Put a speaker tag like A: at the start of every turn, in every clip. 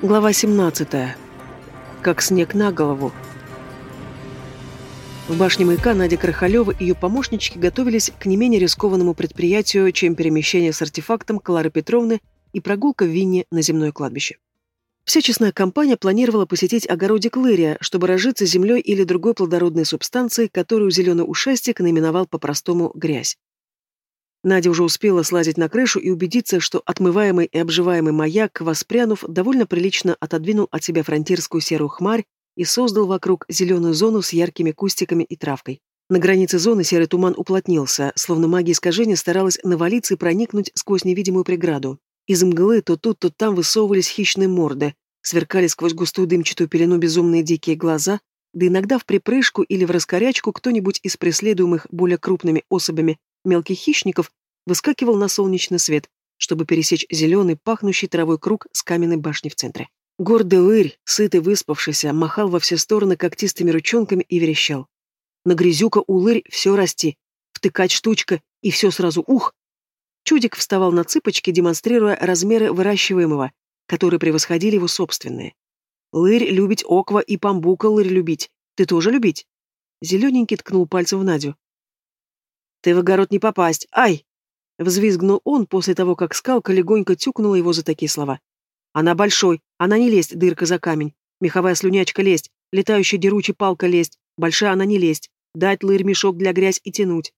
A: Глава 17. Как снег на голову. В башне маяка Надя Крахалева и ее помощнички готовились к не менее рискованному предприятию, чем перемещение с артефактом Клары Петровны и прогулка в Винне на земное кладбище. Вся честная компания планировала посетить огородик Лырия, чтобы разжиться землей или другой плодородной субстанцией, которую зеленый ушастик наименовал по-простому «грязь». Надя уже успела слазить на крышу и убедиться, что отмываемый и обживаемый маяк, воспрянув, довольно прилично отодвинул от себя фронтирскую серую хмарь и создал вокруг зеленую зону с яркими кустиками и травкой. На границе зоны серый туман уплотнился, словно магия искажения старалась навалиться и проникнуть сквозь невидимую преграду. Из мглы то тут, то там высовывались хищные морды, сверкали сквозь густую дымчатую пелену безумные дикие глаза, да иногда в припрыжку или в раскорячку кто-нибудь из преследуемых более крупными особями мелких хищников выскакивал на солнечный свет, чтобы пересечь зеленый, пахнущий травой круг с каменной башней в центре. Гордый лырь, сытый, выспавшийся, махал во все стороны когтистыми ручонками и верещал. На грязюка у лырь все расти, втыкать штучка, и все сразу ух! Чудик вставал на цыпочки, демонстрируя размеры выращиваемого, которые превосходили его собственные. Лырь любить оква и памбука лырь любить. Ты тоже любить? Зелененький ткнул пальцем в Надю. «Ты в огород не попасть! Ай!» Взвизгнул он после того, как скалка легонько тюкнула его за такие слова. «Она большой, она не лезть, дырка за камень. Меховая слюнячка лезть, летающая деручая палка лезть, большая она не лезть, дать лырь мешок для грязь и тянуть».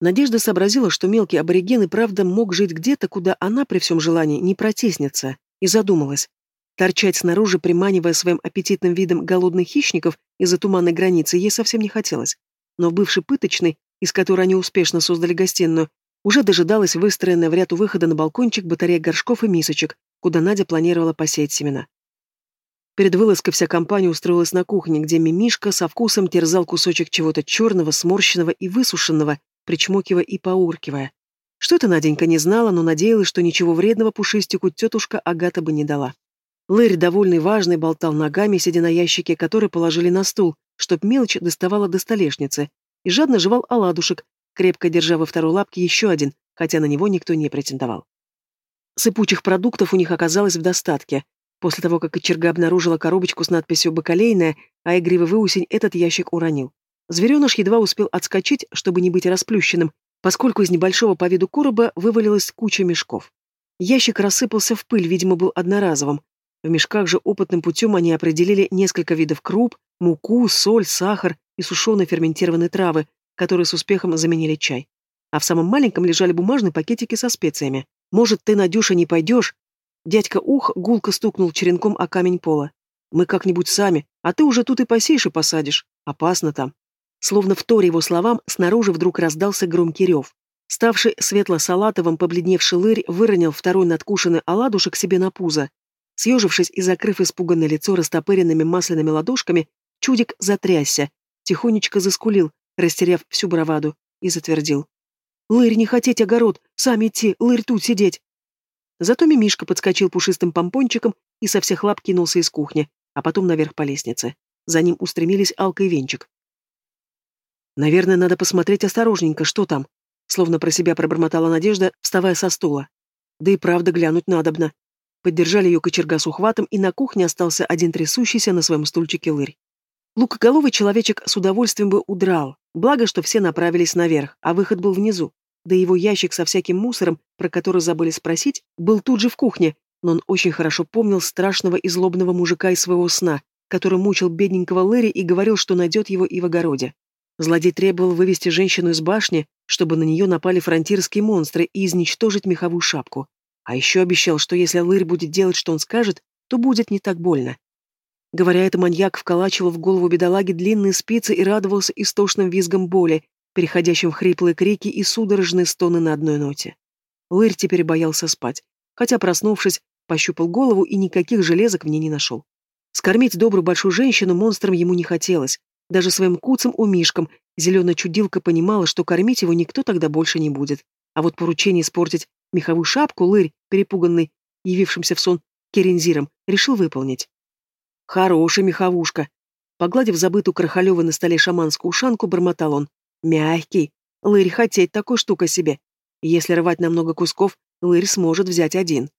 A: Надежда сообразила, что мелкий абориген и правда мог жить где-то, куда она при всем желании не протеснется, и задумалась. Торчать снаружи, приманивая своим аппетитным видом голодных хищников из-за туманной границы, ей совсем не хотелось. Но в бывшей пыточной из которой они успешно создали гостиную, уже дожидалась выстроенная в ряд у выхода на балкончик батарея горшков и мисочек, куда Надя планировала посеять семена. Перед вылазкой вся компания устроилась на кухне, где Мимишка со вкусом терзал кусочек чего-то черного, сморщенного и высушенного, причмокивая и поуркивая. Что это Наденька не знала, но надеялась, что ничего вредного пушистику тетушка Агата бы не дала. Лырь, довольный важный, болтал ногами, сидя на ящике, который положили на стул, чтоб мелочь доставала до столешницы, и жадно жевал оладушек, крепко держа во второй лапке еще один, хотя на него никто не претендовал. Сыпучих продуктов у них оказалось в достатке. После того, как кочерга обнаружила коробочку с надписью «Бакалейная», а игривый выусень этот ящик уронил. Звереныш едва успел отскочить, чтобы не быть расплющенным, поскольку из небольшого по виду короба вывалилась куча мешков. Ящик рассыпался в пыль, видимо, был одноразовым. В мешках же опытным путем они определили несколько видов круп, муку, соль, сахар, и сушеные ферментированные травы, которые с успехом заменили чай. А в самом маленьком лежали бумажные пакетики со специями. «Может, ты, Надюша, не пойдешь?» Дядька Ух гулко стукнул черенком о камень пола. «Мы как-нибудь сами, а ты уже тут и посеешь и посадишь. Опасно там». Словно в торе его словам, снаружи вдруг раздался громкий рев. Ставший светло-салатовым побледневший лырь выронил второй надкушенный оладушек себе на пузо. Съежившись и закрыв испуганное лицо растопыренными масляными ладошками, чудик затрясся, тихонечко заскулил, растеряв всю браваду, и затвердил. «Лырь, не хотеть огород! Сами идти! Лырь тут сидеть!» Зато Мимишка подскочил пушистым помпончиком и со всех лап кинулся из кухни, а потом наверх по лестнице. За ним устремились Алка и Венчик. «Наверное, надо посмотреть осторожненько, что там», словно про себя пробормотала Надежда, вставая со стула. Да и правда глянуть надобно. Поддержали ее кочерга с ухватом, и на кухне остался один трясущийся на своем стульчике лырь. Лукоголовый человечек с удовольствием бы удрал, благо, что все направились наверх, а выход был внизу. Да его ящик со всяким мусором, про который забыли спросить, был тут же в кухне, но он очень хорошо помнил страшного и злобного мужика из своего сна, который мучил бедненького Лэри и говорил, что найдет его и в огороде. Злодей требовал вывести женщину из башни, чтобы на нее напали фронтирские монстры и изничтожить меховую шапку. А еще обещал, что если Лырь будет делать, что он скажет, то будет не так больно. Говоря это, маньяк вколачивал в голову бедолаги длинные спицы и радовался истошным визгам боли, переходящим в хриплые крики и судорожные стоны на одной ноте. Лырь теперь боялся спать, хотя, проснувшись, пощупал голову и никаких железок в ней не нашел. Скормить добрую большую женщину монстром ему не хотелось. Даже своим куцам у Мишкам зеленая чудилка понимала, что кормить его никто тогда больше не будет. А вот поручение испортить меховую шапку Лырь, перепуганный, явившимся в сон керензиром, решил выполнить. Хороший меховушка. Погладив забытую Крахалева на столе шаманскую ушанку, бормотал он. Мягкий. Лырь хотеть такой штука себе. Если рвать на много кусков, лырь сможет взять один.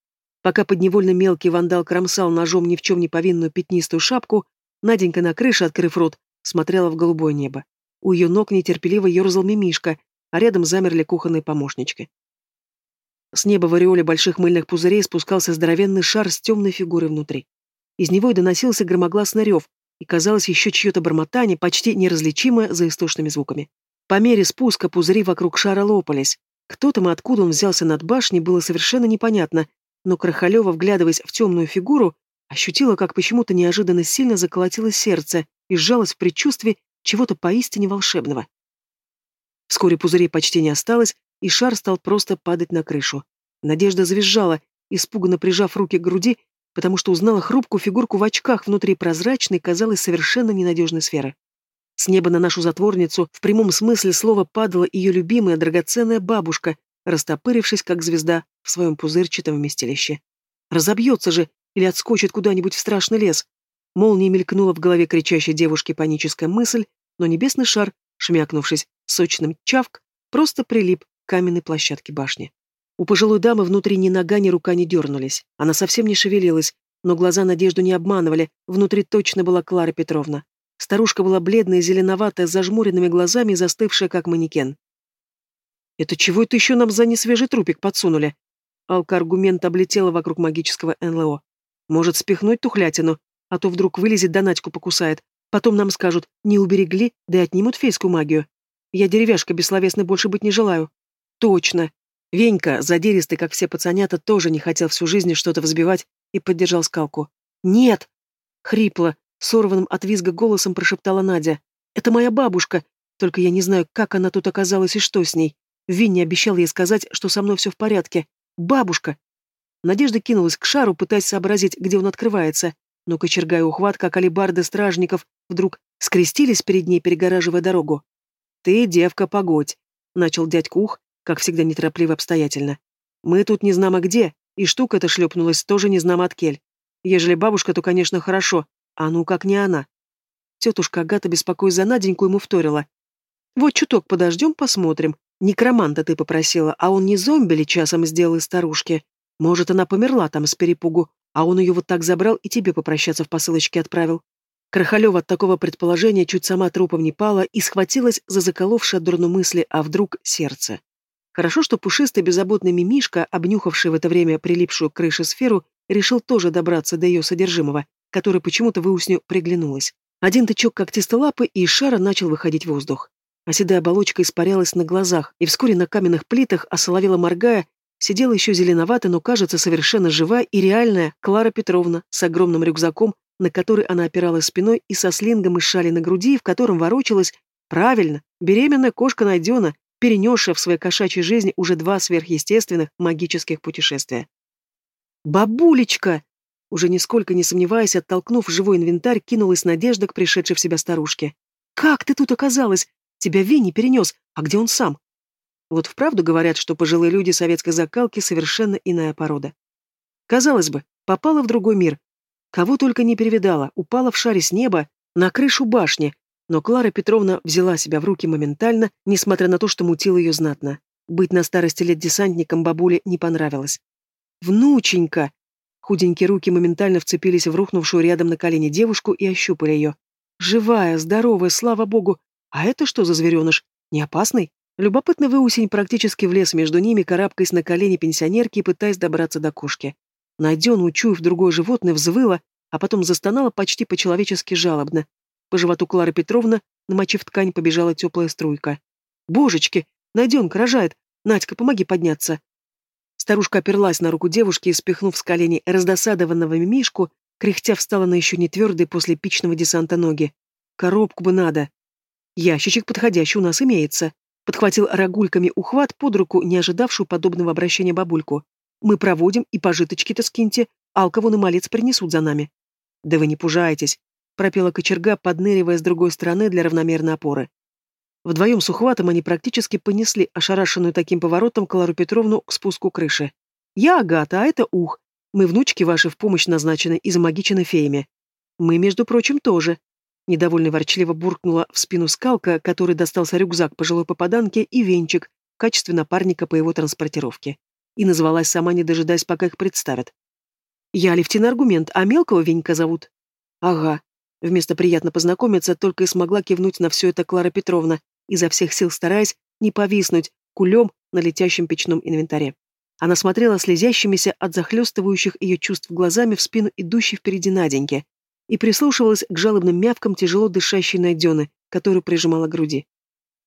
A: Пока подневольно мелкий вандал кромсал ножом ни в чем не повинную пятнистую шапку, Наденька на крыше, открыв рот, смотрела в голубое небо. У ее ног нетерпеливо ерзал мимишка, а рядом замерли кухонные помощнички. С неба в ореоле больших мыльных пузырей спускался здоровенный шар с темной фигурой внутри. Из него и доносился громогласный рев, и казалось еще чье-то бормотание, почти неразличимое за истошными звуками. По мере спуска пузыри вокруг шара лопались. Кто там и откуда он взялся над башней, было совершенно непонятно, но Крахалева, вглядываясь в темную фигуру, ощутила, как почему-то неожиданно сильно заколотилось сердце и сжалось в предчувствии чего-то поистине волшебного. Вскоре пузырей почти не осталось, и шар стал просто падать на крышу. Надежда завизжала, испуганно прижав руки к груди, потому что узнала хрупкую фигурку в очках внутри прозрачной, казалось, совершенно ненадежной сферы. С неба на нашу затворницу в прямом смысле слова падала ее любимая драгоценная бабушка, растопырившись, как звезда, в своем пузырчатом вместилище. Разобьется же или отскочит куда-нибудь в страшный лес. Молнией мелькнула в голове кричащей девушки паническая мысль, но небесный шар, шмякнувшись сочным чавк, просто прилип каменной площадке башни. У пожилой дамы внутри ни нога, ни рука не дернулись. Она совсем не шевелилась, но глаза Надежду не обманывали, внутри точно была Клара Петровна. Старушка была бледная, зеленоватая, с зажмуренными глазами застывшая, как манекен. «Это чего это еще нам за несвежий трупик подсунули?» Алка-аргумент облетела вокруг магического НЛО. «Может, спихнуть тухлятину, а то вдруг вылезет да Надьку покусает. Потом нам скажут, не уберегли, да и отнимут фейскую магию. Я деревяшка бессловесной больше быть не желаю. Точно. Венька, задиристый, как все пацанята, тоже не хотел всю жизнь что-то взбивать и поддержал скалку. «Нет!» — хрипло, сорванным от визга голосом прошептала Надя. «Это моя бабушка, только я не знаю, как она тут оказалась и что с ней. Винни обещал ей сказать, что со мной все в порядке. Бабушка!» Надежда кинулась к шару, пытаясь сообразить, где он открывается, но кочерга и ухват, как алибарды стражников, вдруг скрестились перед ней, перегораживая дорогу. «Ты, девка, погодь!» — начал дядька Ух, как всегда неторопливо обстоятельно. «Мы тут не знамо где, и штука эта шлепнулась тоже не знамо от кель. Ежели бабушка, то, конечно, хорошо, а ну как не она». Тетушка Агата, беспокоясь за Наденьку, ему вторила. «Вот чуток подождем, посмотрим. Некроманта ты попросила, а он не зомби ли часом сделал из старушки? Может, она померла там с перепугу, а он ее вот так забрал и тебе попрощаться в посылочке отправил?» Крахалева от такого предположения чуть сама трупом не пала и схватилась за заколовшее от дурну мысли, а вдруг сердце. Хорошо, что пушистый беззаботный мимишка, обнюхавший в это время прилипшую к крыше сферу, решил тоже добраться до ее содержимого, который почему-то выусню приглянулась. Один тычок когтистой лапы, и из шара начал выходить воздух. Оседая оболочка испарялась на глазах, и вскоре на каменных плитах, осоловела моргая, сидела еще зеленоватая, но, кажется, совершенно живая и реальная Клара Петровна с огромным рюкзаком, на который она опиралась спиной и со слингом из шали на груди, в котором ворочалась, правильно, беременная кошка найдена, перенесшая в своей кошачьей жизни уже два сверхъестественных магических путешествия. «Бабулечка!» Уже нисколько не сомневаясь, оттолкнув живой инвентарь, кинулась Надежда к пришедшей в себя старушке. «Как ты тут оказалась? Тебя Винни перенес, а где он сам?» Вот вправду говорят, что пожилые люди советской закалки совершенно иная порода. Казалось бы, попала в другой мир. Кого только не перевидала, упала в шаре с неба на крышу башни, но Клара Петровна взяла себя в руки моментально, несмотря на то, что мутила ее знатно. Быть на старости лет десантником бабуле не понравилось. «Внученька!» Худенькие руки моментально вцепились в рухнувшую рядом на колени девушку и ощупали ее. «Живая, здоровая, слава богу! А это что за звереныш? Не опасный?» Любопытный выусень практически влез между ними, карабкаясь на колени пенсионерки и пытаясь добраться до кошки. Найден, учуяв другое животное, взвыла, а потом застонала почти по-человечески жалобно, по животу Клары Петровна, намочив ткань, побежала теплая струйка. «Божечки! Найденка рожает! Надька, помоги подняться!» Старушка оперлась на руку девушки и, спихнув с коленей раздосадованного мимишку, кряхтя встала на еще не твердые после пичного десанта ноги. «Коробку бы надо!» «Ящичек подходящий у нас имеется», — подхватил рогульками ухват под руку, не ожидавшую подобного обращения бабульку. «Мы проводим, и пожиточки-то скиньте, алковон и малец принесут за нами». «Да вы не пужайтесь», пропела кочерга, подныривая с другой стороны для равномерной опоры. Вдвоем с ухватом они практически понесли ошарашенную таким поворотом Клару Петровну к спуску крыши. «Я Агата, а это Ух. Мы внучки ваши в помощь назначены и замагичены феями. Мы, между прочим, тоже». Недовольно ворчливо буркнула в спину скалка, который достался рюкзак пожилой попаданке и венчик в качестве напарника по его транспортировке. И назвалась сама, не дожидаясь, пока их представят. Я Левтина аргумент, а мелкого Венька зовут. Ага. Вместо приятно познакомиться только и смогла кивнуть на все это Клара Петровна, изо всех сил стараясь не повиснуть кулем на летящем печном инвентаре. Она смотрела слезящимися от захлестывающих ее чувств глазами в спину идущей впереди Наденьки и прислушивалась к жалобным мявкам тяжело дышащей Найдены, которую прижимала к груди.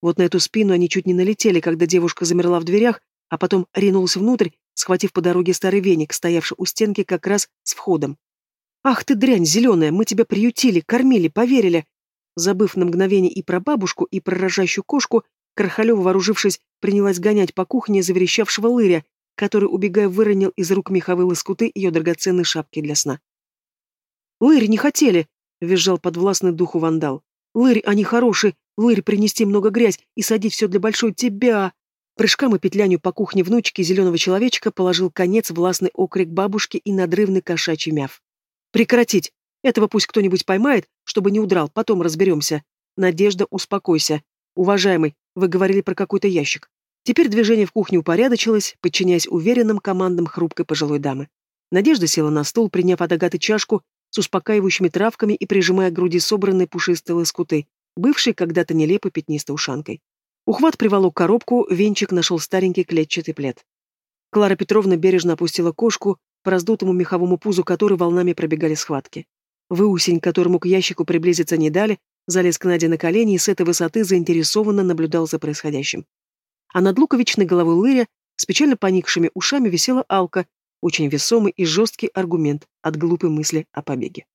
A: Вот на эту спину они чуть не налетели, когда девушка замерла в дверях, а потом ринулась внутрь, схватив по дороге старый веник, стоявший у стенки как раз с входом. «Ах ты, дрянь зеленая, мы тебя приютили, кормили, поверили!» Забыв на мгновение и про бабушку, и про рожащую кошку, Кархалева, вооружившись, принялась гонять по кухне заверещавшего лыря, который, убегая, выронил из рук меховые лоскуты ее драгоценной шапки для сна. «Лырь не хотели!» — визжал подвластный духу вандал. «Лырь, они хорошие! Лырь, принести много грязь и садить все для большой тебя!» Прыжкам и петлянию по кухне внучки зеленого человечка положил конец властный окрик бабушки и надрывный кошачий мяв. «Прекратить! Этого пусть кто-нибудь поймает, чтобы не удрал, потом разберемся. Надежда, успокойся. Уважаемый, вы говорили про какой-то ящик. Теперь движение в кухне упорядочилось, подчиняясь уверенным командам хрупкой пожилой дамы. Надежда села на стол, приняв от Агаты чашку с успокаивающими травками и прижимая к груди собранные пушистые лоскуты, бывшие когда-то нелепо пятнистой ушанкой. Ухват приволок коробку, венчик нашел старенький клетчатый плед. Клара Петровна бережно опустила кошку по раздутому меховому пузу, которой волнами пробегали схватки. Выусень, которому к ящику приблизиться не дали, залез к Наде на колени и с этой высоты заинтересованно наблюдал за происходящим. А над луковичной головой Лыря с печально поникшими ушами висела Алка, очень весомый и жесткий аргумент от глупой мысли о побеге.